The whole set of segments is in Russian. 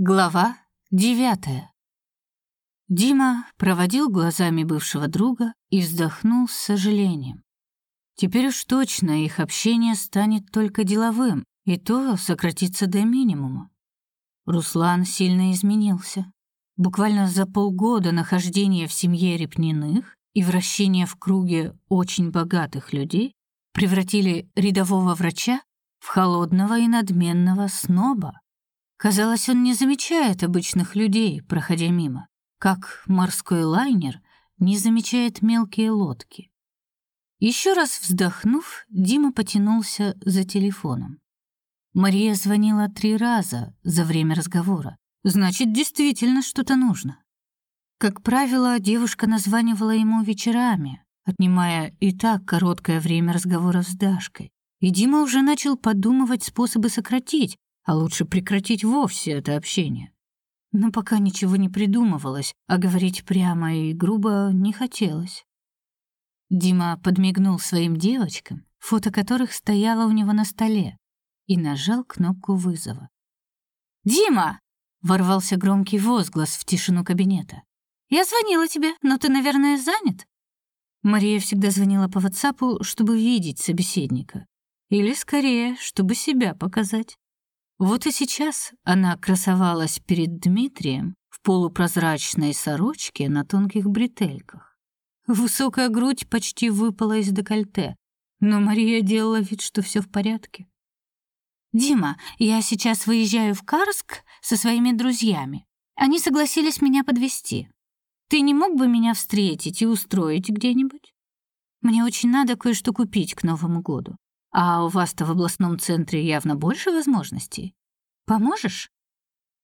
Глава девятая. Дима проводил глазами бывшего друга и вздохнул с сожалением. Теперь уж точно их общение станет только деловым, и то сократится до минимума. Руслан сильно изменился. Буквально за полгода нахождения в семье Репниных и вращения в круге очень богатых людей превратили рядового врача в холодного и надменного сноба. Казалось, он не замечает обычных людей, проходя мимо, как морской лайнер не замечает мелкие лодки. Еще раз вздохнув, Дима потянулся за телефоном. Мария звонила три раза за время разговора. Значит, действительно что-то нужно. Как правило, девушка названивала ему вечерами, отнимая и так короткое время разговора с Дашкой. И Дима уже начал подумывать способы сократить, а лучше прекратить вовсе это общение. Но пока ничего не придумывалось, а говорить прямо и грубо не хотелось. Дима подмигнул своим девочкам, фото которых стояло у него на столе, и нажал кнопку вызова. «Дима!» — ворвался громкий возглас в тишину кабинета. «Я звонила тебе, но ты, наверное, занят?» Мария всегда звонила по WhatsApp, чтобы видеть собеседника. Или, скорее, чтобы себя показать. Вот и сейчас она красовалась перед Дмитрием в полупрозрачной сорочке на тонких бретельках. Высокая грудь почти выпала из декольте, но Мария делала вид, что все в порядке. «Дима, я сейчас выезжаю в Карск со своими друзьями. Они согласились меня подвезти. Ты не мог бы меня встретить и устроить где-нибудь? Мне очень надо кое-что купить к Новому году. А у вас-то в областном центре явно больше возможностей. Поможешь?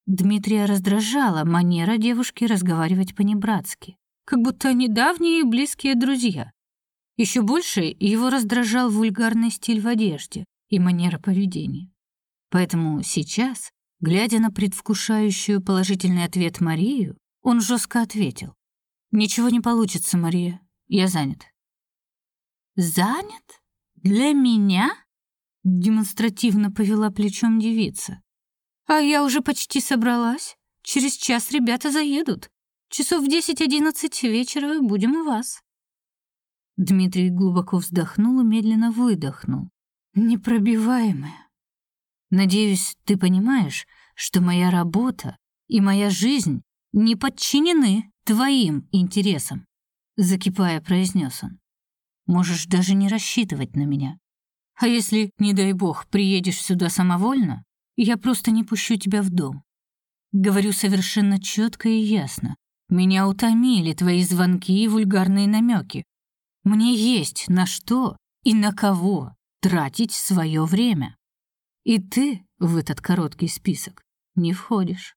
Дмитрия раздражала манера девушки разговаривать по-небратски, как будто они давние и близкие друзья. Еще больше его раздражал вульгарный стиль в одежде и манера поведения. Поэтому сейчас, глядя на предвкушающую положительный ответ Марию, он жестко ответил: "Ничего не получится, Мария. Я занят". Занят? Для меня? Демонстративно повела плечом девица. А я уже почти собралась. Через час ребята заедут. Часов в десять-одиннадцать вечера будем у вас. Дмитрий глубоко вздохнул и медленно выдохнул. Непробиваемая. Надеюсь, ты понимаешь, что моя работа и моя жизнь не подчинены твоим интересам, закипая, произнес он. Можешь даже не рассчитывать на меня. А если, не дай бог, приедешь сюда самовольно, я просто не пущу тебя в дом. Говорю совершенно четко и ясно. Меня утомили твои звонки и вульгарные намеки. Мне есть на что и на кого тратить свое время. И ты в этот короткий список не входишь.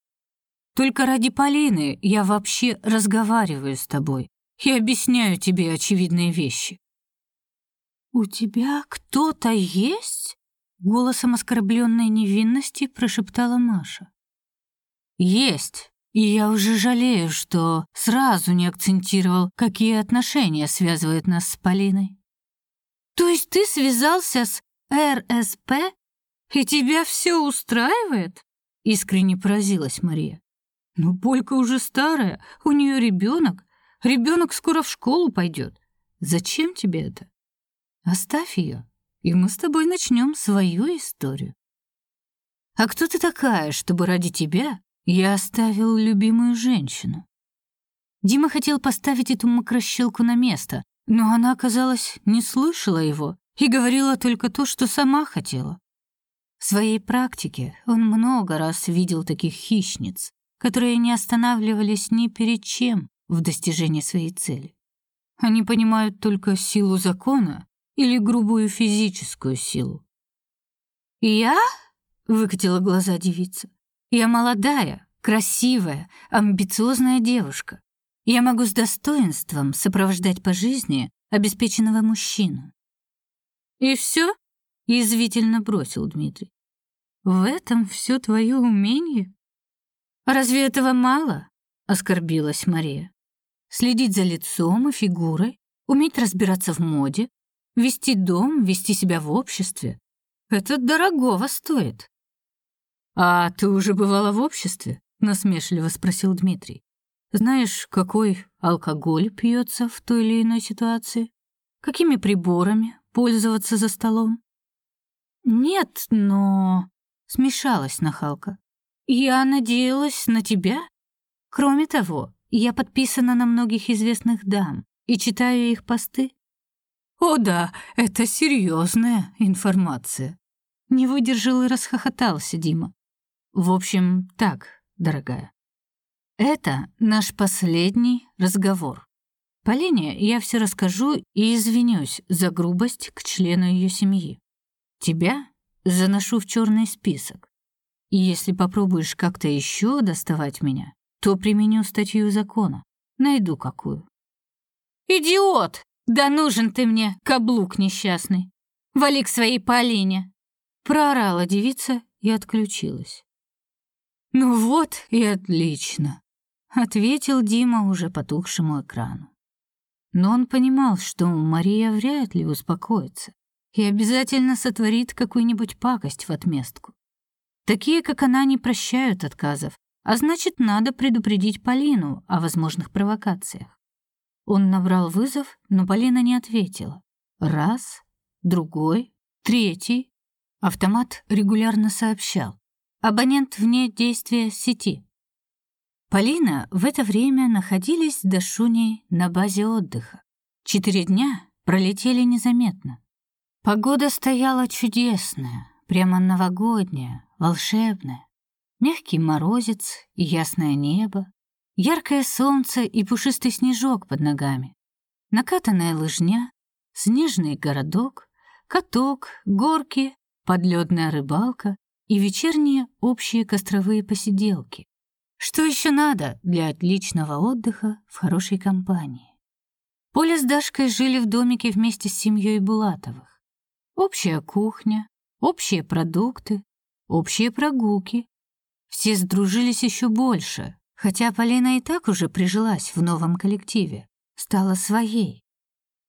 Только ради Полины я вообще разговариваю с тобой и объясняю тебе очевидные вещи. «У тебя кто-то есть?» — голосом оскорбленной невинности прошептала Маша. «Есть, и я уже жалею, что сразу не акцентировал, какие отношения связывают нас с Полиной». «То есть ты связался с РСП, и тебя все устраивает?» — искренне поразилась Мария. «Ну, Полька уже старая, у нее ребенок, ребенок скоро в школу пойдет. Зачем тебе это?» Оставь ее, и мы с тобой начнем свою историю. А кто ты такая, чтобы ради тебя я оставил любимую женщину? Дима хотел поставить эту мокрощелку на место, но она, казалось, не слышала его и говорила только то, что сама хотела. В своей практике он много раз видел таких хищниц, которые не останавливались ни перед чем в достижении своей цели. Они понимают только силу закона или грубую физическую силу. «Я?» — выкатила глаза девица. «Я молодая, красивая, амбициозная девушка. Я могу с достоинством сопровождать по жизни обеспеченного мужчину». «И все?» — язвительно бросил Дмитрий. «В этом все твое умение?» «Разве этого мало?» — оскорбилась Мария. «Следить за лицом и фигурой, уметь разбираться в моде, Вести дом, вести себя в обществе — это дорогого стоит. А ты уже бывала в обществе? насмешливо спросил Дмитрий. Знаешь, какой алкоголь пьется в той или иной ситуации? Какими приборами пользоваться за столом? Нет, но смешалась нахалка. Я надеялась на тебя. Кроме того, я подписана на многих известных дам и читаю их посты. О да, это серьезная информация. Не выдержал и расхохотался Дима. В общем, так, дорогая. Это наш последний разговор. Полине я все расскажу и извинюсь за грубость к члену ее семьи. Тебя заношу в черный список. И если попробуешь как-то еще доставать меня, то применю статью закона. Найду какую. Идиот! Да нужен ты мне, каблук несчастный. Вали к своей Полине. Проорала девица и отключилась. Ну вот и отлично ответил Дима уже потухшему экрану. Но он понимал, что Мария вряд ли успокоится и обязательно сотворит какую-нибудь пакость в отместку. Такие, как она, не прощают отказов, а значит, надо предупредить Полину о возможных провокациях. Он набрал вызов, но Полина не ответила. Раз, другой, третий. Автомат регулярно сообщал: абонент вне действия сети. Полина в это время находились с Дашуней на базе отдыха. Четыре дня пролетели незаметно. Погода стояла чудесная, прямо новогодняя, волшебная. Мягкий морозец и ясное небо, яркое солнце и пушистый снежок под ногами, накатанная лыжня, снежный городок, каток, горки, подледная рыбалка и вечерние общие костровые посиделки. Что еще надо для отличного отдыха в хорошей компании? Поля с Дашкой жили в домике вместе с семьей Булатовых. Общая кухня, общие продукты, общие прогулки. Все сдружились еще больше, хотя Полина и так уже прижилась в новом коллективе, стала своей.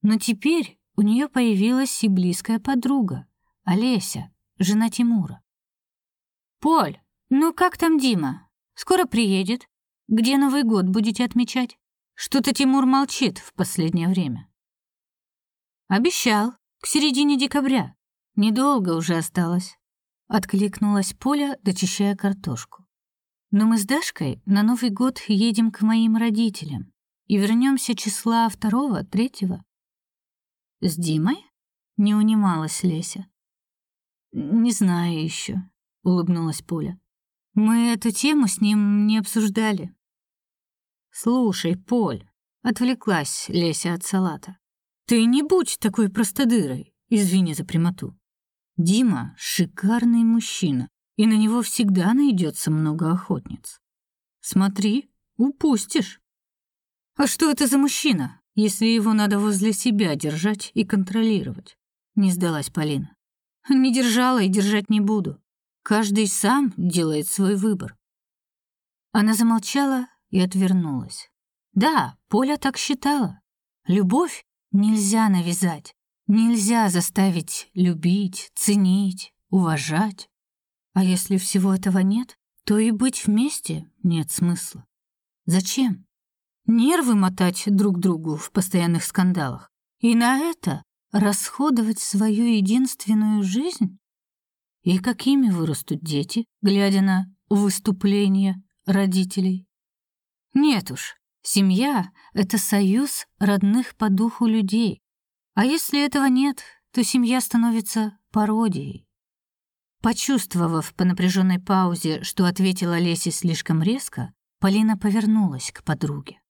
Но теперь у нее появилась и близкая подруга, Олеся, жена Тимура. «Поль, ну как там Дима?» Скоро приедет. Где Новый год будете отмечать? Что-то Тимур молчит в последнее время. Обещал, к середине декабря. Недолго уже осталось. Откликнулась Поля, дочищая картошку. Но мы с Дашкой на Новый год едем к моим родителям и вернемся числа второго, третьего. С Димой? Не унималась Леся. Не знаю еще, улыбнулась Поля. Мы эту тему с ним не обсуждали. Слушай, Поль, отвлеклась Леся от салата. Ты не будь такой простодырой, извини за прямоту. Дима шикарный мужчина, и на него всегда найдется много охотниц. Смотри, упустишь. А что это за мужчина, если его надо возле себя держать и контролировать? Не сдалась Полина. Не держала и держать не буду. Каждый сам делает свой выбор. Она замолчала и отвернулась. Да, Поля так считала. Любовь нельзя навязать, нельзя заставить любить, ценить, уважать. А если всего этого нет, то и быть вместе нет смысла. Зачем? Нервы мотать друг другу в постоянных скандалах и на это расходовать свою единственную жизнь? И какими вырастут дети, глядя на выступления родителей? Нет уж, семья — это союз родных по духу людей. А если этого нет, то семья становится пародией. Почувствовав по напряженной паузе, что ответила Лесе слишком резко, Полина повернулась к подруге.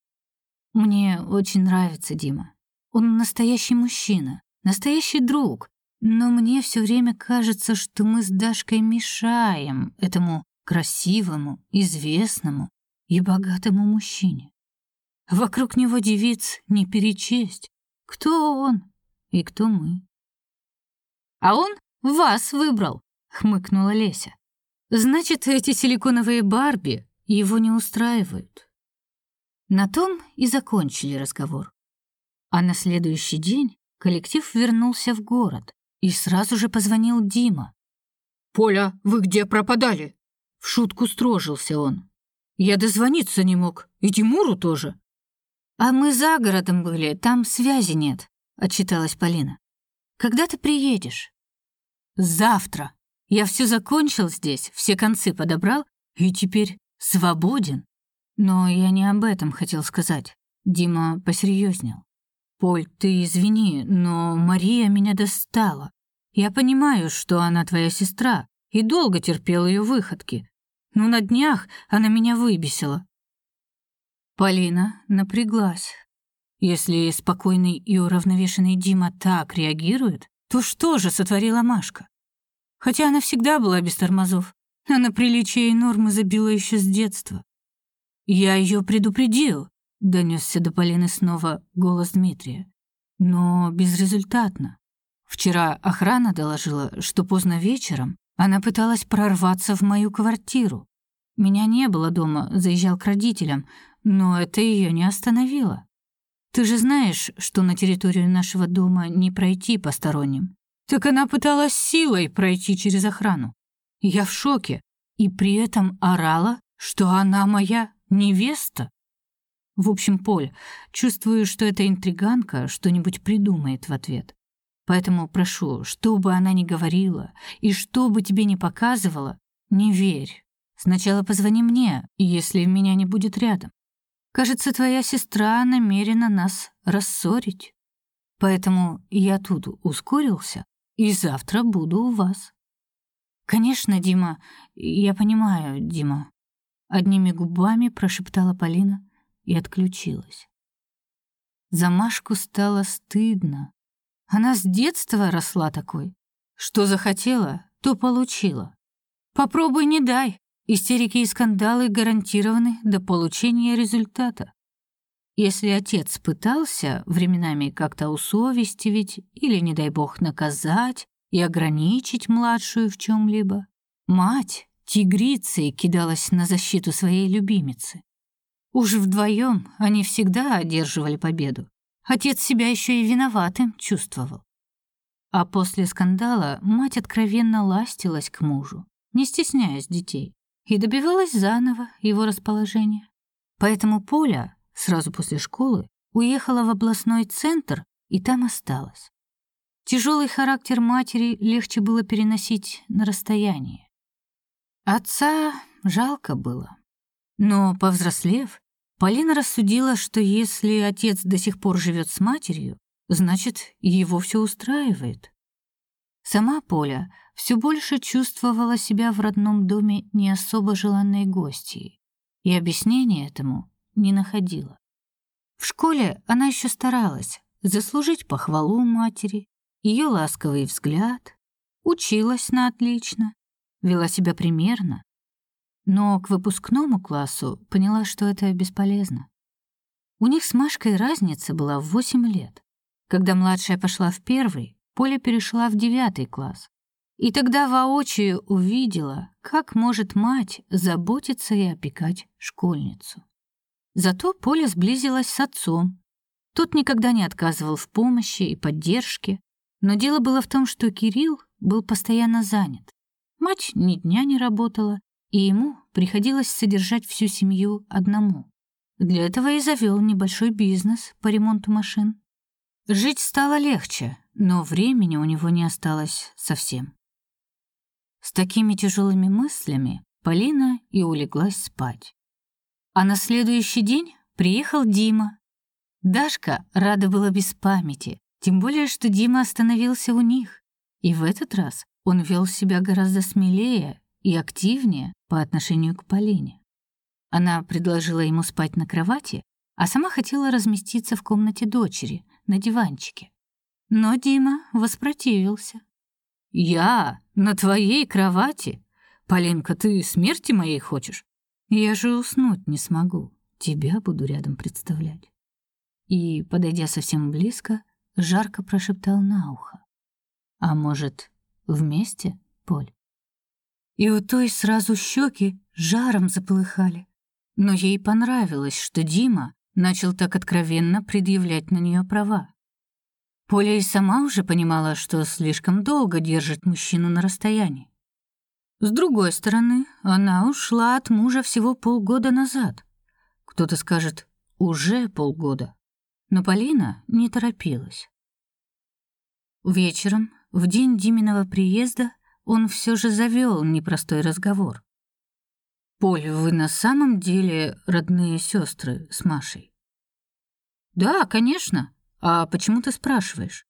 «Мне очень нравится Дима. Он настоящий мужчина, настоящий друг, но мне все время кажется, что мы с Дашкой мешаем этому красивому, известному и богатому мужчине. Вокруг него девиц не перечесть. Кто он и кто мы? А он вас выбрал, хмыкнула Леся. Значит, эти силиконовые Барби его не устраивают. На том и закончили разговор. А на следующий день коллектив вернулся в город, и сразу же позвонил Дима. «Поля, вы где пропадали?» В шутку строжился он. Я дозвониться не мог, и Тимуру тоже». «А мы за городом были, там связи нет», — отчиталась Полина. «Когда ты приедешь?» «Завтра. Я все закончил здесь, все концы подобрал, и теперь свободен». Но я не об этом хотел сказать. Дима посерьезнел. «Поль, ты извини, но Мария меня достала. Я понимаю, что она твоя сестра, и долго терпел ее выходки. Но на днях она меня выбесила». Полина напряглась. Если спокойный и уравновешенный Дима так реагирует, то что же сотворила Машка? Хотя она всегда была без тормозов, а на приличие и нормы забила еще с детства. Я ее предупредил, донесся до Полины снова голос Дмитрия. Но безрезультатно. Вчера охрана доложила, что поздно вечером она пыталась прорваться в мою квартиру. Меня не было дома, заезжал к родителям, но это ее не остановило. Ты же знаешь, что на территорию нашего дома не пройти посторонним. Так она пыталась силой пройти через охрану. Я в шоке и при этом орала, что она моя невеста. В общем, Поль, чувствую, что эта интриганка что-нибудь придумает в ответ. Поэтому прошу, что бы она ни говорила и что бы тебе ни показывала, не верь. Сначала позвони мне, если меня не будет рядом. Кажется, твоя сестра намерена нас рассорить. Поэтому я тут ускорился и завтра буду у вас. Конечно, Дима, я понимаю, Дима. Одними губами прошептала Полина и отключилась. За Машку стало стыдно. Она с детства росла такой. Что захотела, то получила. Попробуй не дай. Истерики и скандалы гарантированы до получения результата. Если отец пытался временами как-то усовестивить или, не дай бог, наказать и ограничить младшую в чем либо мать тигрицей кидалась на защиту своей любимицы. Уж вдвоем они всегда одерживали победу. Отец себя еще и виноватым чувствовал. А после скандала мать откровенно ластилась к мужу, не стесняясь детей, и добивалась заново его расположения. Поэтому Поля сразу после школы уехала в областной центр и там осталась. Тяжелый характер матери легче было переносить на расстоянии. Отца жалко было. Но, повзрослев, Полина рассудила, что если отец до сих пор живет с матерью, значит, его все устраивает. Сама Поля все больше чувствовала себя в родном доме не особо желанной гостьей, и объяснения этому не находила. В школе она еще старалась заслужить похвалу матери, ее ласковый взгляд, училась на отлично, вела себя примерно, но к выпускному классу поняла, что это бесполезно. У них с Машкой разница была в 8 лет. Когда младшая пошла в первый, Поля перешла в девятый класс. И тогда воочию увидела, как может мать заботиться и опекать школьницу. Зато Поля сблизилась с отцом. Тот никогда не отказывал в помощи и поддержке, но дело было в том, что Кирилл был постоянно занят. Мать ни дня не работала, и ему приходилось содержать всю семью одному. Для этого и завел небольшой бизнес по ремонту машин. Жить стало легче, но времени у него не осталось совсем. С такими тяжелыми мыслями Полина и улеглась спать. А на следующий день приехал Дима. Дашка рада была без памяти, тем более что Дима остановился у них. И в этот раз он вел себя гораздо смелее и активнее по отношению к Полине. Она предложила ему спать на кровати, а сама хотела разместиться в комнате дочери, на диванчике. Но Дима воспротивился. «Я? На твоей кровати? Полинка, ты смерти моей хочешь? Я же уснуть не смогу, тебя буду рядом представлять». И, подойдя совсем близко, жарко прошептал на ухо. «А может, вместе, Поль?» И у той сразу щеки жаром заполыхали. Но ей понравилось, что Дима начал так откровенно предъявлять на нее права. Поля и сама уже понимала, что слишком долго держит мужчину на расстоянии. С другой стороны, она ушла от мужа всего полгода назад. Кто-то скажет, уже полгода. Но Полина не торопилась. Вечером, в день Диминого приезда, он все же завел непростой разговор. «Поль, вы на самом деле родные сестры с Машей?» «Да, конечно. А почему ты спрашиваешь?»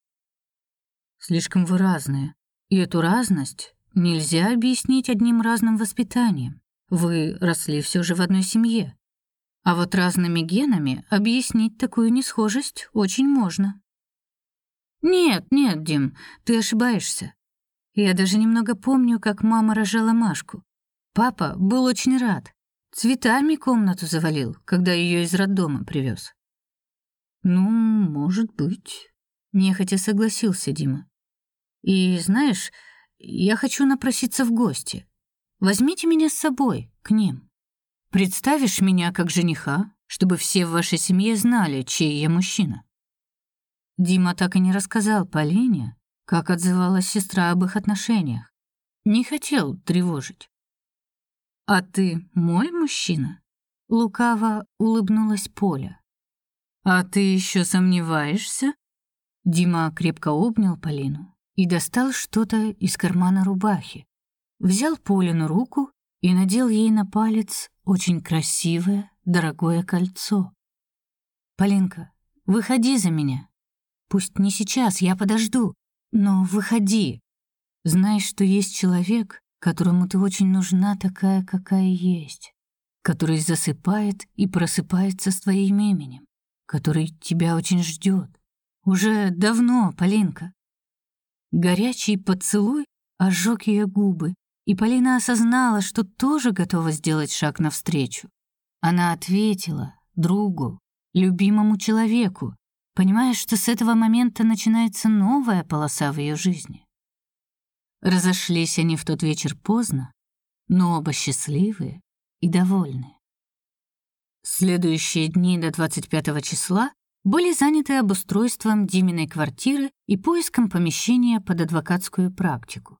«Слишком вы разные, и эту разность нельзя объяснить одним разным воспитанием. Вы росли все же в одной семье. А вот разными генами объяснить такую несхожесть очень можно». «Нет, нет, Дим, ты ошибаешься. Я даже немного помню, как мама рожала Машку. Папа был очень рад. Цветами комнату завалил, когда ее из роддома привез. Ну, может быть, нехотя согласился Дима. И знаешь, я хочу напроситься в гости. Возьмите меня с собой к ним. Представишь меня как жениха, чтобы все в вашей семье знали, чей я мужчина. Дима так и не рассказал Полине, как отзывалась сестра об их отношениях. Не хотел тревожить. «А ты мой мужчина?» Лукаво улыбнулась Поля. «А ты еще сомневаешься?» Дима крепко обнял Полину и достал что-то из кармана рубахи. Взял Полину руку и надел ей на палец очень красивое, дорогое кольцо. «Полинка, выходи за меня. Пусть не сейчас, я подожду, но выходи. Знаешь, что есть человек, которому ты очень нужна такая, какая есть, который засыпает и просыпается с твоим именем, который тебя очень ждет. Уже давно, Полинка. Горячий поцелуй ожег ее губы, и Полина осознала, что тоже готова сделать шаг навстречу. Она ответила другу, любимому человеку, понимая, что с этого момента начинается новая полоса в ее жизни. Разошлись они в тот вечер поздно, но оба счастливые и довольные. Следующие дни до 25 числа были заняты обустройством Диминой квартиры и поиском помещения под адвокатскую практику.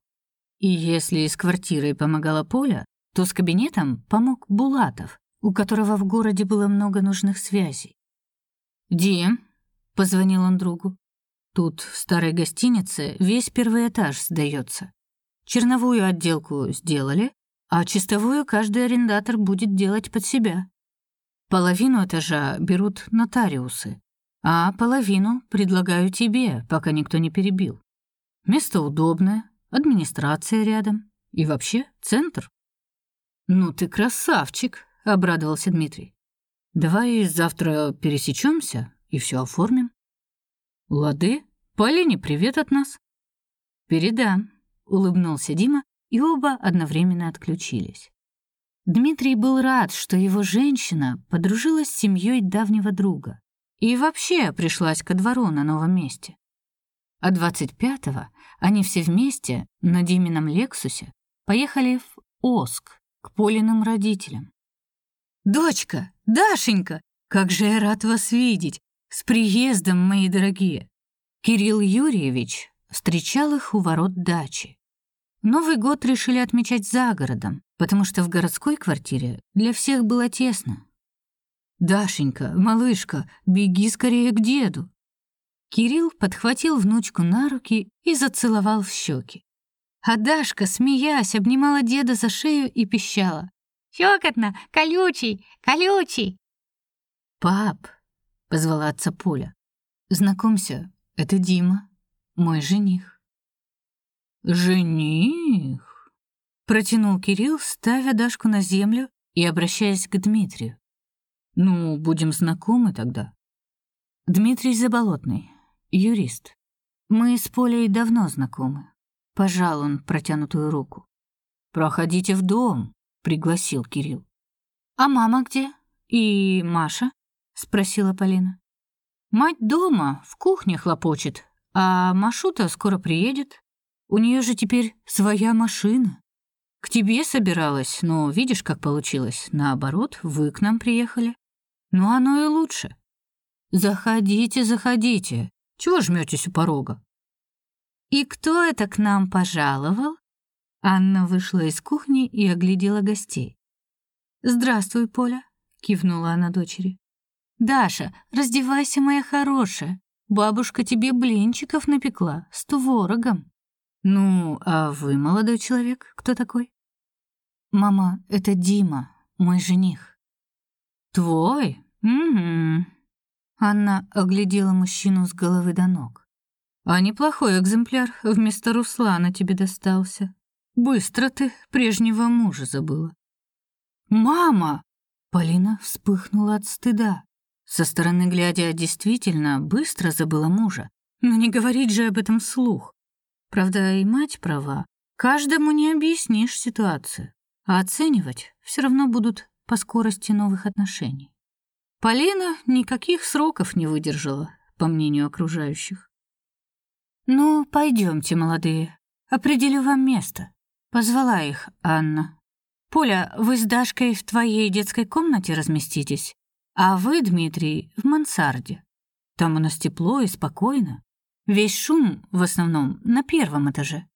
И если с квартирой помогала Поля, то с кабинетом помог Булатов, у которого в городе было много нужных связей. «Дим», — позвонил он другу, Тут, в старой гостинице, весь первый этаж сдается. Черновую отделку сделали, а чистовую каждый арендатор будет делать под себя. Половину этажа берут нотариусы, а половину предлагаю тебе, пока никто не перебил. Место удобное, администрация рядом и вообще центр. Ну ты красавчик, обрадовался Дмитрий. Давай завтра пересечемся и все оформим. Лады, Полине привет от нас. Передам, улыбнулся Дима, и оба одновременно отключились. Дмитрий был рад, что его женщина подружилась с семьей давнего друга и вообще пришлась ко двору на новом месте. А 25-го они все вместе на Димином Лексусе поехали в Оск к Полиным родителям. «Дочка, Дашенька, как же я рад вас видеть! С приездом, мои дорогие!» Кирилл Юрьевич встречал их у ворот дачи. Новый год решили отмечать за городом, потому что в городской квартире для всех было тесно. «Дашенька, малышка, беги скорее к деду!» Кирилл подхватил внучку на руки и зацеловал в щеки. А Дашка, смеясь, обнимала деда за шею и пищала. «Щекотно! Колючий! Колючий!» «Пап!» позвала отца Поля. Знакомься, это Дима, мой жених. Жених? протянул Кирилл, ставя Дашку на землю и обращаясь к Дмитрию. Ну, будем знакомы тогда. Дмитрий Заболотный, юрист. Мы с Полей давно знакомы. Пожал он протянутую руку. Проходите в дом, пригласил Кирилл. А мама где? И Маша? спросила Полина. Мать дома, в кухне хлопочет, а Машута скоро приедет. У нее же теперь своя машина. К тебе собиралась, но видишь, как получилось. Наоборот, вы к нам приехали. Ну оно и лучше. Заходите, заходите. Чего жмётесь у порога? И кто это к нам пожаловал? Анна вышла из кухни и оглядела гостей. «Здравствуй, Поля», — кивнула она дочери. «Даша, раздевайся, моя хорошая. Бабушка тебе блинчиков напекла с творогом». «Ну, а вы, молодой человек, кто такой?» «Мама, это Дима, мой жених». «Твой? Угу». Анна оглядела мужчину с головы до ног. «А неплохой экземпляр вместо Руслана тебе достался. Быстро ты прежнего мужа забыла». «Мама!» Полина вспыхнула от стыда. Со стороны глядя, действительно быстро забыла мужа. Но не говорить же об этом вслух. Правда, и мать права. Каждому не объяснишь ситуацию, а оценивать все равно будут по скорости новых отношений. Полина никаких сроков не выдержала, по мнению окружающих. «Ну, пойдемте, молодые, определю вам место», — позвала их Анна. «Поля, вы с Дашкой в твоей детской комнате разместитесь, а вы, Дмитрий, в мансарде. Там у нас тепло и спокойно. Весь шум, в основном, на первом этаже».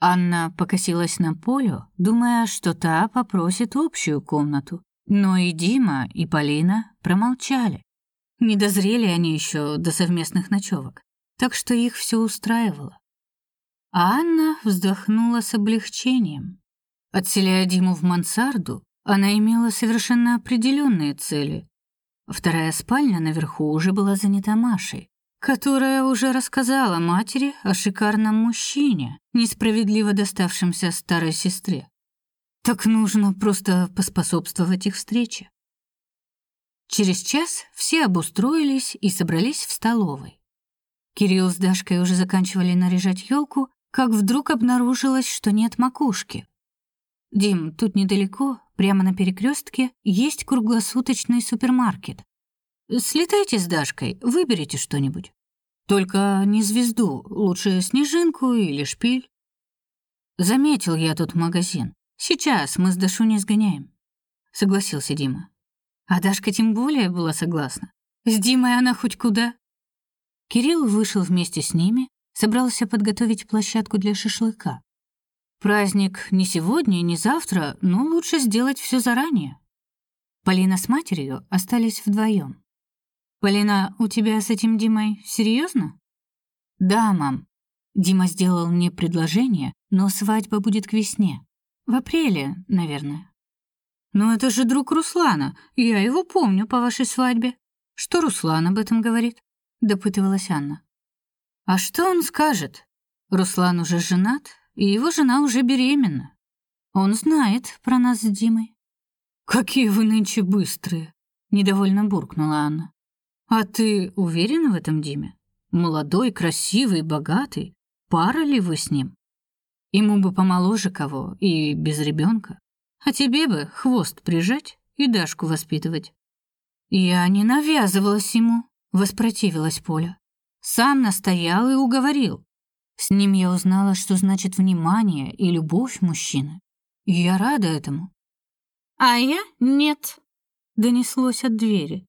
Анна покосилась на Полю, думая, что та попросит общую комнату. Но и Дима, и Полина промолчали. Не дозрели они еще до совместных ночевок, так что их все устраивало. А Анна вздохнула с облегчением. Отселяя Диму в мансарду, она имела совершенно определенные цели. Вторая спальня наверху уже была занята Машей, которая уже рассказала матери о шикарном мужчине, несправедливо доставшемся старой сестре. Так нужно просто поспособствовать их встрече. Через час все обустроились и собрались в столовой. Кирилл с Дашкой уже заканчивали наряжать елку, как вдруг обнаружилось, что нет макушки. Дим, тут недалеко, прямо на перекрестке, есть круглосуточный супермаркет. Слетайте с Дашкой, выберите что-нибудь. Только не звезду, лучше снежинку или шпиль. Заметил я тут магазин. Сейчас мы с Дашу не сгоняем. Согласился Дима. А Дашка тем более была согласна. С Димой она хоть куда. Кирилл вышел вместе с ними, собрался подготовить площадку для шашлыка. Праздник не сегодня, не завтра, но лучше сделать все заранее. Полина с матерью остались вдвоем. Полина, у тебя с этим Димой серьезно? Да, мам. Дима сделал мне предложение, но свадьба будет к весне. В апреле, наверное. Но это же друг Руслана. Я его помню по вашей свадьбе. Что Руслан об этом говорит? допытывалась Анна. А что он скажет? Руслан уже женат, и его жена уже беременна. Он знает про нас с Димой. Какие вы нынче быстрые, недовольно буркнула Анна. А ты уверена в этом Диме? Молодой, красивый, богатый. Пара ли вы с ним? Ему бы помоложе кого и без ребенка. А тебе бы хвост прижать и Дашку воспитывать. Я не навязывалась ему, воспротивилась Поля. Сам настоял и уговорил. С ним я узнала, что значит внимание и любовь мужчины. И я рада этому. А я нет, донеслось от двери.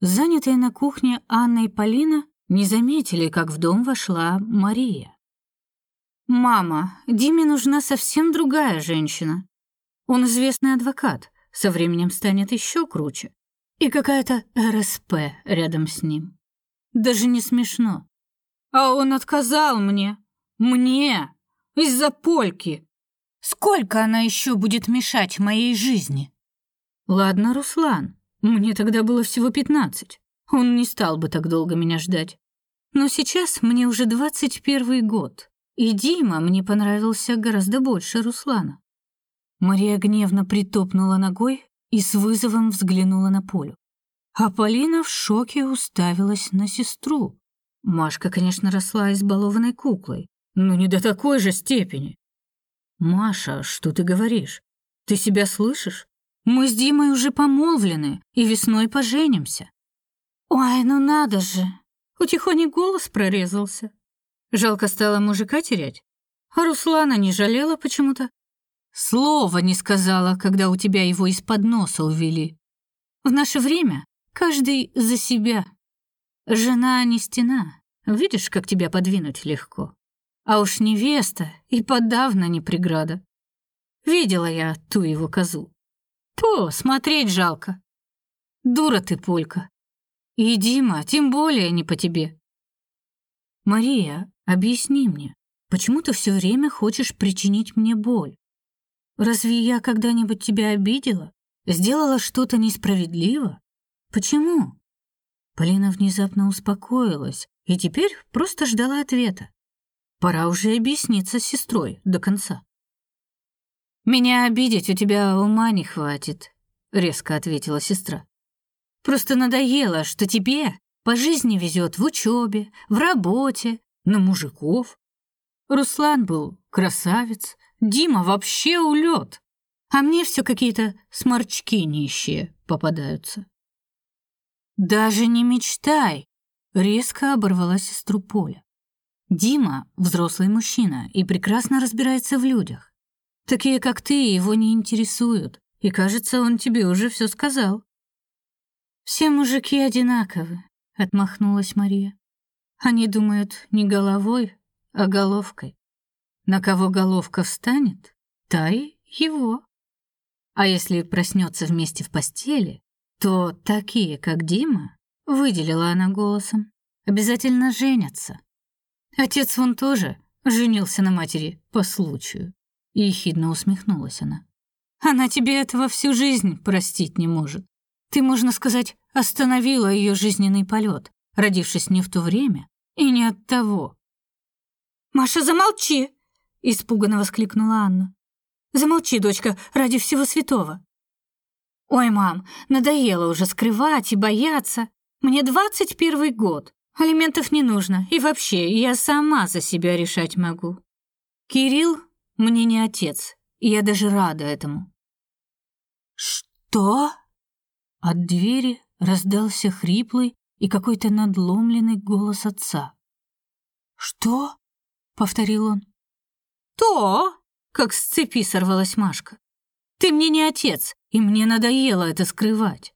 Занятые на кухне Анна и Полина не заметили, как в дом вошла Мария. Мама, Диме нужна совсем другая женщина. Он известный адвокат, со временем станет еще круче. И какая-то РСП рядом с ним. Даже не смешно. А он отказал мне. Мне. Из-за польки. Сколько она еще будет мешать моей жизни? Ладно, Руслан. Мне тогда было всего пятнадцать. Он не стал бы так долго меня ждать. Но сейчас мне уже двадцать первый год. И Дима мне понравился гораздо больше Руслана. Мария гневно притопнула ногой и с вызовом взглянула на Полю. А Полина в шоке уставилась на сестру. Машка, конечно, росла избалованной куклой, но не до такой же степени. «Маша, что ты говоришь? Ты себя слышишь? Мы с Димой уже помолвлены и весной поженимся». «Ой, ну надо же!» У голос прорезался. Жалко стало мужика терять. А Руслана не жалела почему-то. Слова не сказала, когда у тебя его из-под носа увели. В наше время каждый за себя. Жена не стена. Видишь, как тебя подвинуть легко. А уж невеста и подавно не преграда. Видела я ту его козу. То смотреть жалко. Дура ты, Полька. И Дима, тем более не по тебе. Мария, объясни мне, почему ты все время хочешь причинить мне боль? Разве я когда-нибудь тебя обидела? Сделала что-то несправедливо? Почему? Полина внезапно успокоилась и теперь просто ждала ответа. Пора уже объясниться с сестрой до конца. Меня обидеть у тебя ума не хватит, резко ответила сестра. Просто надоело, что тебе по жизни везет в учебе, в работе, на мужиков. Руслан был красавец, Дима вообще улет, а мне все какие-то сморчки нищие попадаются. Даже не мечтай, резко оборвала сестру Поля. Дима взрослый мужчина и прекрасно разбирается в людях. Такие, как ты, его не интересуют, и, кажется, он тебе уже все сказал. Все мужики одинаковы, отмахнулась Мария. Они думают не головой, а головкой. На кого головка встанет, та и его. А если проснется вместе в постели, то такие, как Дима, выделила она голосом, обязательно женятся. Отец вон тоже женился на матери по случаю. И ехидно усмехнулась она. Она тебе этого всю жизнь простить не может. Ты, можно сказать, остановила ее жизненный полет, родившись не в то время и не от того. «Маша, замолчи!» — испуганно воскликнула Анна. «Замолчи, дочка, ради всего святого!» «Ой, мам, надоело уже скрывать и бояться. Мне двадцать первый год. Алиментов не нужно, и вообще, я сама за себя решать могу. Кирилл мне не отец, и я даже рада этому. Что? От двери раздался хриплый и какой-то надломленный голос отца. Что? повторил он. То, как с цепи сорвалась Машка. Ты мне не отец, и мне надоело это скрывать.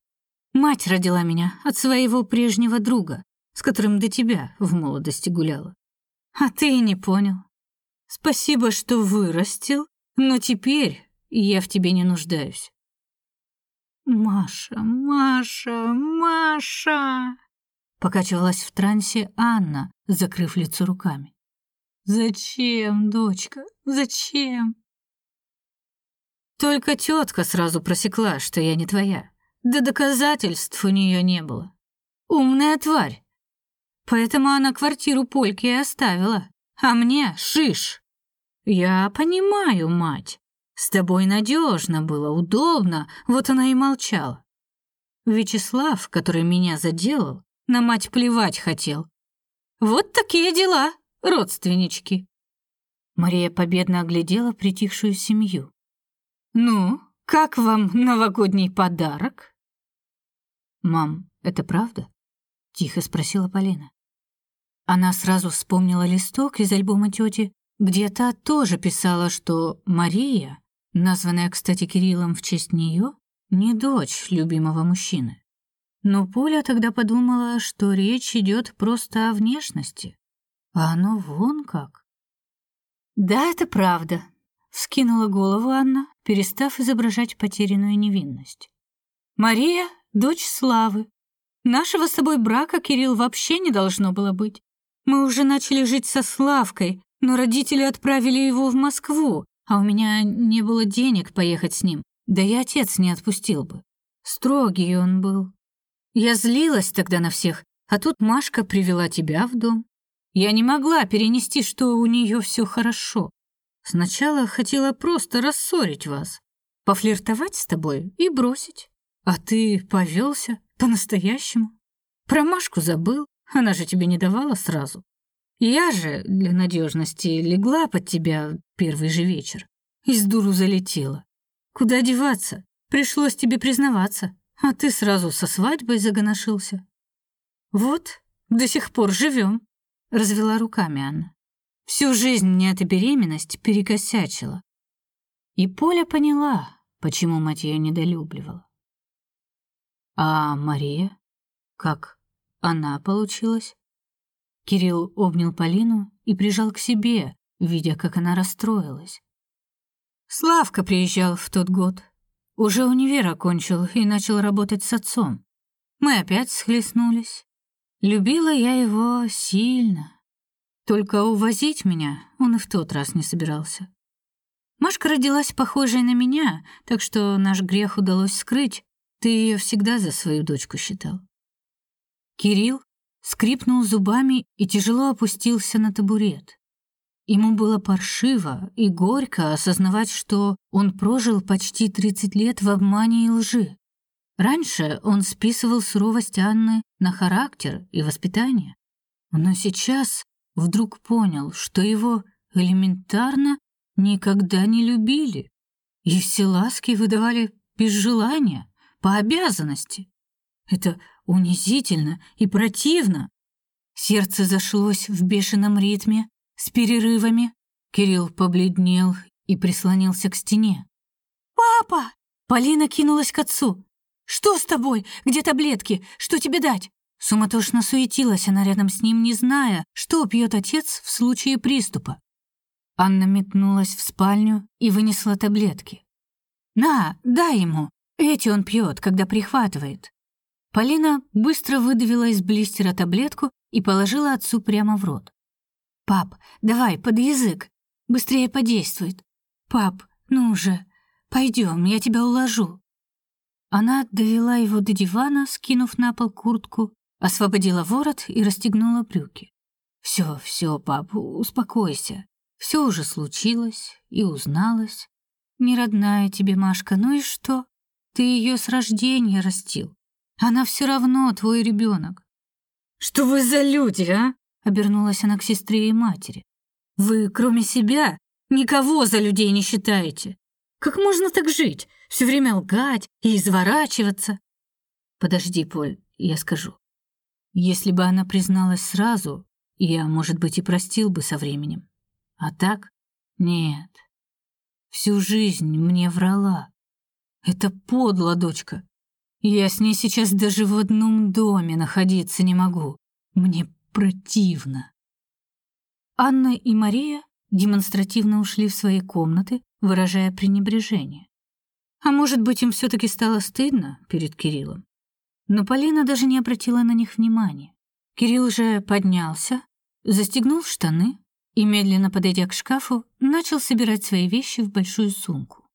Мать родила меня от своего прежнего друга, с которым до тебя в молодости гуляла. А ты и не понял. Спасибо, что вырастил, но теперь я в тебе не нуждаюсь. Маша, Маша, Маша, покачивалась в трансе Анна, закрыв лицо руками. Зачем, дочка? Зачем? Только тетка сразу просекла, что я не твоя. Да доказательств у нее не было. Умная тварь. Поэтому она квартиру Польки и оставила, а мне шиш. Я понимаю, мать. С тобой надежно было, удобно, вот она и молчала. Вячеслав, который меня заделал, на мать плевать хотел. Вот такие дела, родственнички. Мария победно оглядела притихшую семью. Ну, как вам новогодний подарок? Мам, это правда? тихо спросила Полина. Она сразу вспомнила листок из альбома тети где-то тоже писала, что Мария, названная, кстати, Кириллом в честь нее, не дочь любимого мужчины. Но Поля тогда подумала, что речь идет просто о внешности. А оно вон как. Да, это правда, вскинула голову Анна, перестав изображать потерянную невинность. Мария дочь Славы. Нашего с тобой брака Кирилл вообще не должно было быть. Мы уже начали жить со Славкой, но родители отправили его в Москву, а у меня не было денег поехать с ним. Да и отец не отпустил бы. Строгий он был. Я злилась тогда на всех, а тут Машка привела тебя в дом. Я не могла перенести, что у нее все хорошо. Сначала хотела просто рассорить вас, пофлиртовать с тобой и бросить. А ты повелся по-настоящему. Про Машку забыл, она же тебе не давала сразу. Я же для надежности легла под тебя первый же вечер. Из дуру залетела. Куда деваться? Пришлось тебе признаваться, а ты сразу со свадьбой загоношился. Вот, до сих пор живем, развела руками Анна. Всю жизнь мне эта беременность перекосячила. И Поля поняла, почему мать ее недолюбливала. А Мария? Как она получилась? Кирилл обнял Полину и прижал к себе, видя, как она расстроилась. Славка приезжал в тот год. Уже универ окончил и начал работать с отцом. Мы опять схлестнулись. Любила я его сильно. Только увозить меня он и в тот раз не собирался. Машка родилась похожей на меня, так что наш грех удалось скрыть. Ты ее всегда за свою дочку считал. Кирилл скрипнул зубами и тяжело опустился на табурет. Ему было паршиво и горько осознавать, что он прожил почти 30 лет в обмане и лжи. Раньше он списывал суровость Анны на характер и воспитание, но сейчас вдруг понял, что его элементарно никогда не любили, и все ласки выдавали без желания, по обязанности. Это унизительно и противно. Сердце зашлось в бешеном ритме, с перерывами. Кирилл побледнел и прислонился к стене. «Папа!» Полина кинулась к отцу. «Что с тобой? Где таблетки? Что тебе дать?» Суматошно суетилась она рядом с ним, не зная, что пьет отец в случае приступа. Анна метнулась в спальню и вынесла таблетки. «На, дай ему. Эти он пьет, когда прихватывает». Полина быстро выдавила из блистера таблетку и положила отцу прямо в рот. «Пап, давай, под язык. Быстрее подействует. Пап, ну же, пойдем, я тебя уложу». Она довела его до дивана, скинув на пол куртку, освободила ворот и расстегнула брюки. «Все, все, пап, успокойся. Все уже случилось и узналось. Не родная тебе Машка, ну и что? Ты ее с рождения растил. Она все равно твой ребенок. «Что вы за люди, а?» — обернулась она к сестре и матери. «Вы, кроме себя, никого за людей не считаете. Как можно так жить? Все время лгать и изворачиваться?» «Подожди, Поль, я скажу. Если бы она призналась сразу, я, может быть, и простил бы со временем. А так? Нет. Всю жизнь мне врала. Это подло, дочка. Я с ней сейчас даже в одном доме находиться не могу. Мне противно. Анна и Мария демонстративно ушли в свои комнаты, выражая пренебрежение. А может быть, им все таки стало стыдно перед Кириллом. Но Полина даже не обратила на них внимания. Кирилл же поднялся, застегнул штаны, и, медленно подойдя к шкафу, начал собирать свои вещи в большую сумку.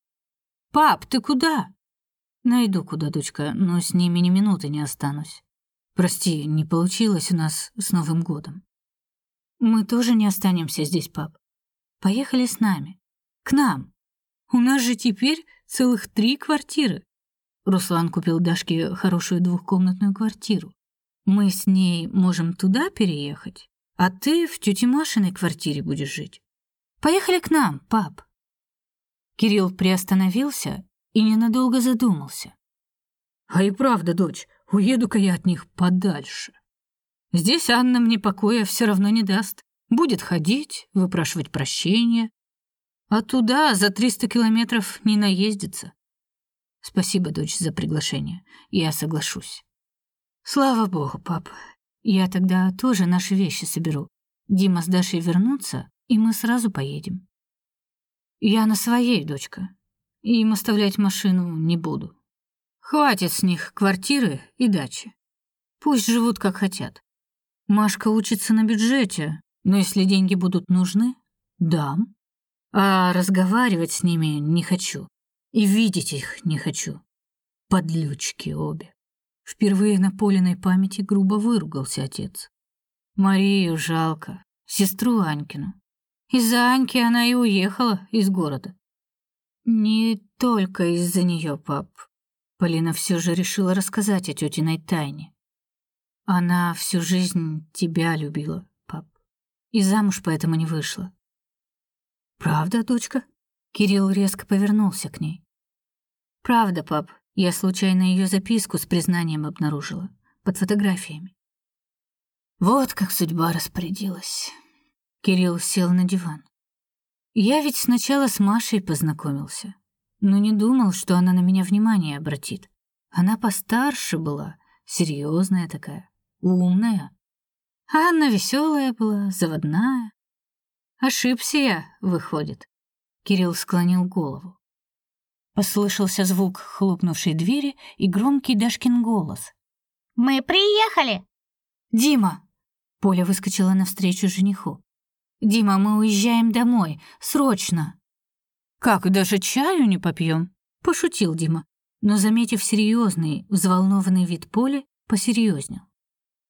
«Пап, ты куда?» «Найду куда, дочка, но с ними ни минуты не останусь. Прости, не получилось у нас с Новым годом». «Мы тоже не останемся здесь, пап. Поехали с нами. К нам. У нас же теперь целых три квартиры». Руслан купил Дашке хорошую двухкомнатную квартиру. Мы с ней можем туда переехать, а ты в тёте Машиной квартире будешь жить. Поехали к нам, пап. Кирилл приостановился и ненадолго задумался. А и правда, дочь, уеду-ка я от них подальше. Здесь Анна мне покоя все равно не даст. Будет ходить, выпрашивать прощения. А туда за 300 километров не наездится. Спасибо, дочь, за приглашение. Я соглашусь. Слава богу, пап. Я тогда тоже наши вещи соберу. Дима с Дашей вернутся, и мы сразу поедем. Я на своей, дочка. Им оставлять машину не буду. Хватит с них квартиры и дачи. Пусть живут как хотят. Машка учится на бюджете, но если деньги будут нужны, дам. А разговаривать с ними не хочу. И видеть их не хочу. Подлючки обе. Впервые на Полиной памяти грубо выругался отец. Марию жалко, сестру Анькину. Из-за Аньки она и уехала из города. Не только из-за нее, пап. Полина все же решила рассказать о тетиной тайне. Она всю жизнь тебя любила, пап. И замуж поэтому не вышла. Правда, дочка? Кирилл резко повернулся к ней. Правда, пап. Я случайно ее записку с признанием обнаружила под фотографиями. Вот как судьба распорядилась. Кирилл сел на диван. Я ведь сначала с Машей познакомился, но не думал, что она на меня внимание обратит. Она постарше была, серьезная такая, умная. А Анна веселая была, заводная. Ошибся я, выходит. Кирилл склонил голову. Послышался звук хлопнувшей двери и громкий Дашкин голос. «Мы приехали!» «Дима!» Поля выскочила навстречу жениху. «Дима, мы уезжаем домой. Срочно!» «Как, даже чаю не попьем?» Пошутил Дима, но, заметив серьезный, взволнованный вид Поли, посерьезнел.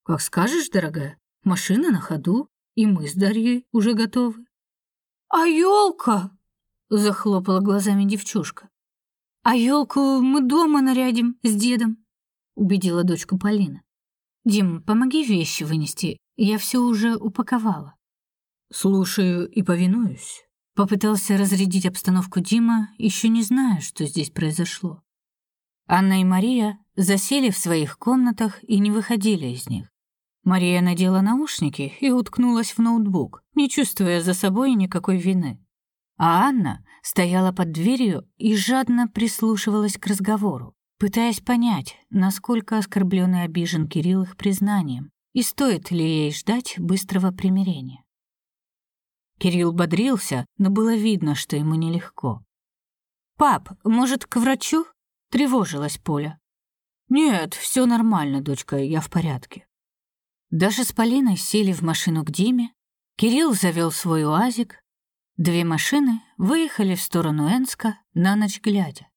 «Как скажешь, дорогая, машина на ходу, и мы с Дарьей уже готовы». «А елка?» — захлопала глазами девчушка. «А елку мы дома нарядим с дедом», — убедила дочку Полина. «Дим, помоги вещи вынести, я все уже упаковала». «Слушаю и повинуюсь», — попытался разрядить обстановку Дима, еще не зная, что здесь произошло. Анна и Мария засели в своих комнатах и не выходили из них. Мария надела наушники и уткнулась в ноутбук, не чувствуя за собой никакой вины. А Анна стояла под дверью и жадно прислушивалась к разговору, пытаясь понять, насколько оскорблён и обижен Кирилл их признанием, и стоит ли ей ждать быстрого примирения. Кирилл бодрился, но было видно, что ему нелегко. «Пап, может, к врачу?» — тревожилась Поля. «Нет, все нормально, дочка, я в порядке». Даша с Полиной сели в машину к Диме, Кирилл завел свой УАЗик, Две машины выехали в сторону Энска на ночь глядя.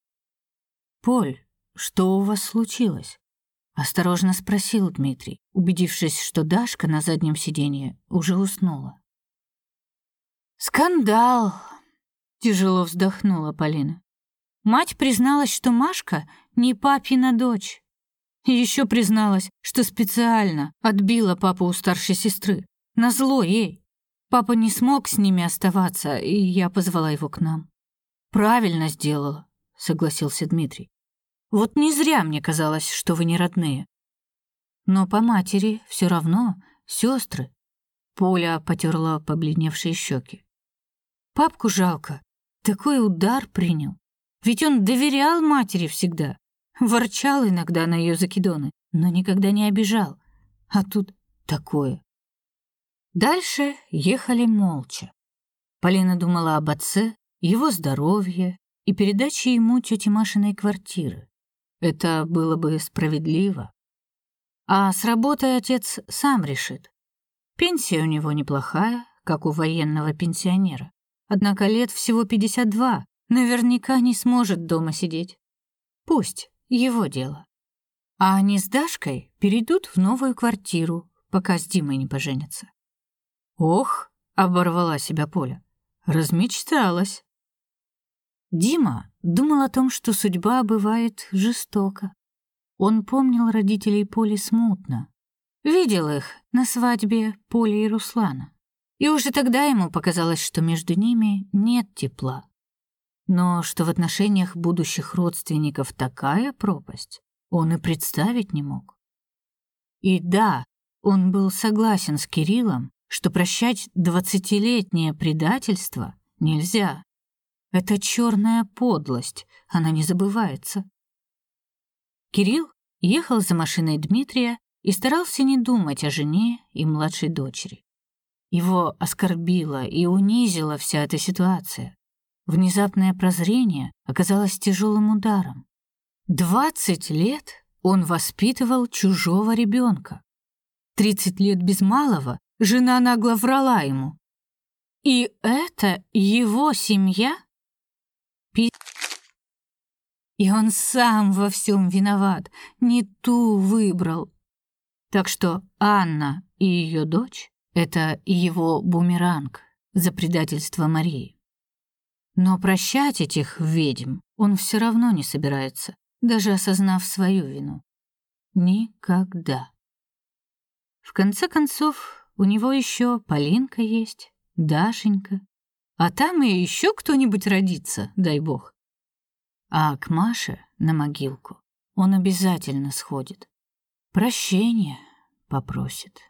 «Поль, что у вас случилось?» — осторожно спросил Дмитрий, убедившись, что Дашка на заднем сиденье уже уснула. «Скандал!» — тяжело вздохнула Полина. Мать призналась, что Машка не папина дочь. Еще призналась, что специально отбила папу у старшей сестры. Назло ей. Папа не смог с ними оставаться, и я позвала его к нам. Правильно сделала, согласился Дмитрий. Вот не зря мне казалось, что вы не родные. Но по матери все равно сестры. Поля потерла побледневшие щеки. Папку жалко. Такой удар принял. Ведь он доверял матери всегда. Ворчал иногда на ее закидоны, но никогда не обижал. А тут такое. Дальше ехали молча. Полина думала об отце, его здоровье и передаче ему тети Машиной квартиры. Это было бы справедливо. А с работой отец сам решит. Пенсия у него неплохая, как у военного пенсионера. Однако лет всего 52, наверняка не сможет дома сидеть. Пусть, его дело. А они с Дашкой перейдут в новую квартиру, пока с Димой не поженятся. Ох, оборвала себя Поля. Размечталась. Дима думал о том, что судьба бывает жестока. Он помнил родителей Поли смутно. Видел их на свадьбе Поли и Руслана. И уже тогда ему показалось, что между ними нет тепла. Но что в отношениях будущих родственников такая пропасть, он и представить не мог. И да, он был согласен с Кириллом, что прощать двадцатилетнее предательство нельзя. Это черная подлость, она не забывается. Кирилл ехал за машиной Дмитрия и старался не думать о жене и младшей дочери. Его оскорбила и унизила вся эта ситуация. Внезапное прозрение оказалось тяжелым ударом. Двадцать лет он воспитывал чужого ребенка. Тридцать лет без малого Жена нагло врала ему. И это его семья? Пи... И он сам во всем виноват, не ту выбрал. Так что Анна и ее дочь — это его бумеранг за предательство Марии. Но прощать этих ведьм он все равно не собирается, даже осознав свою вину. Никогда. В конце концов, у него еще Полинка есть, Дашенька. А там и еще кто-нибудь родится, дай бог. А к Маше на могилку он обязательно сходит. Прощения попросит.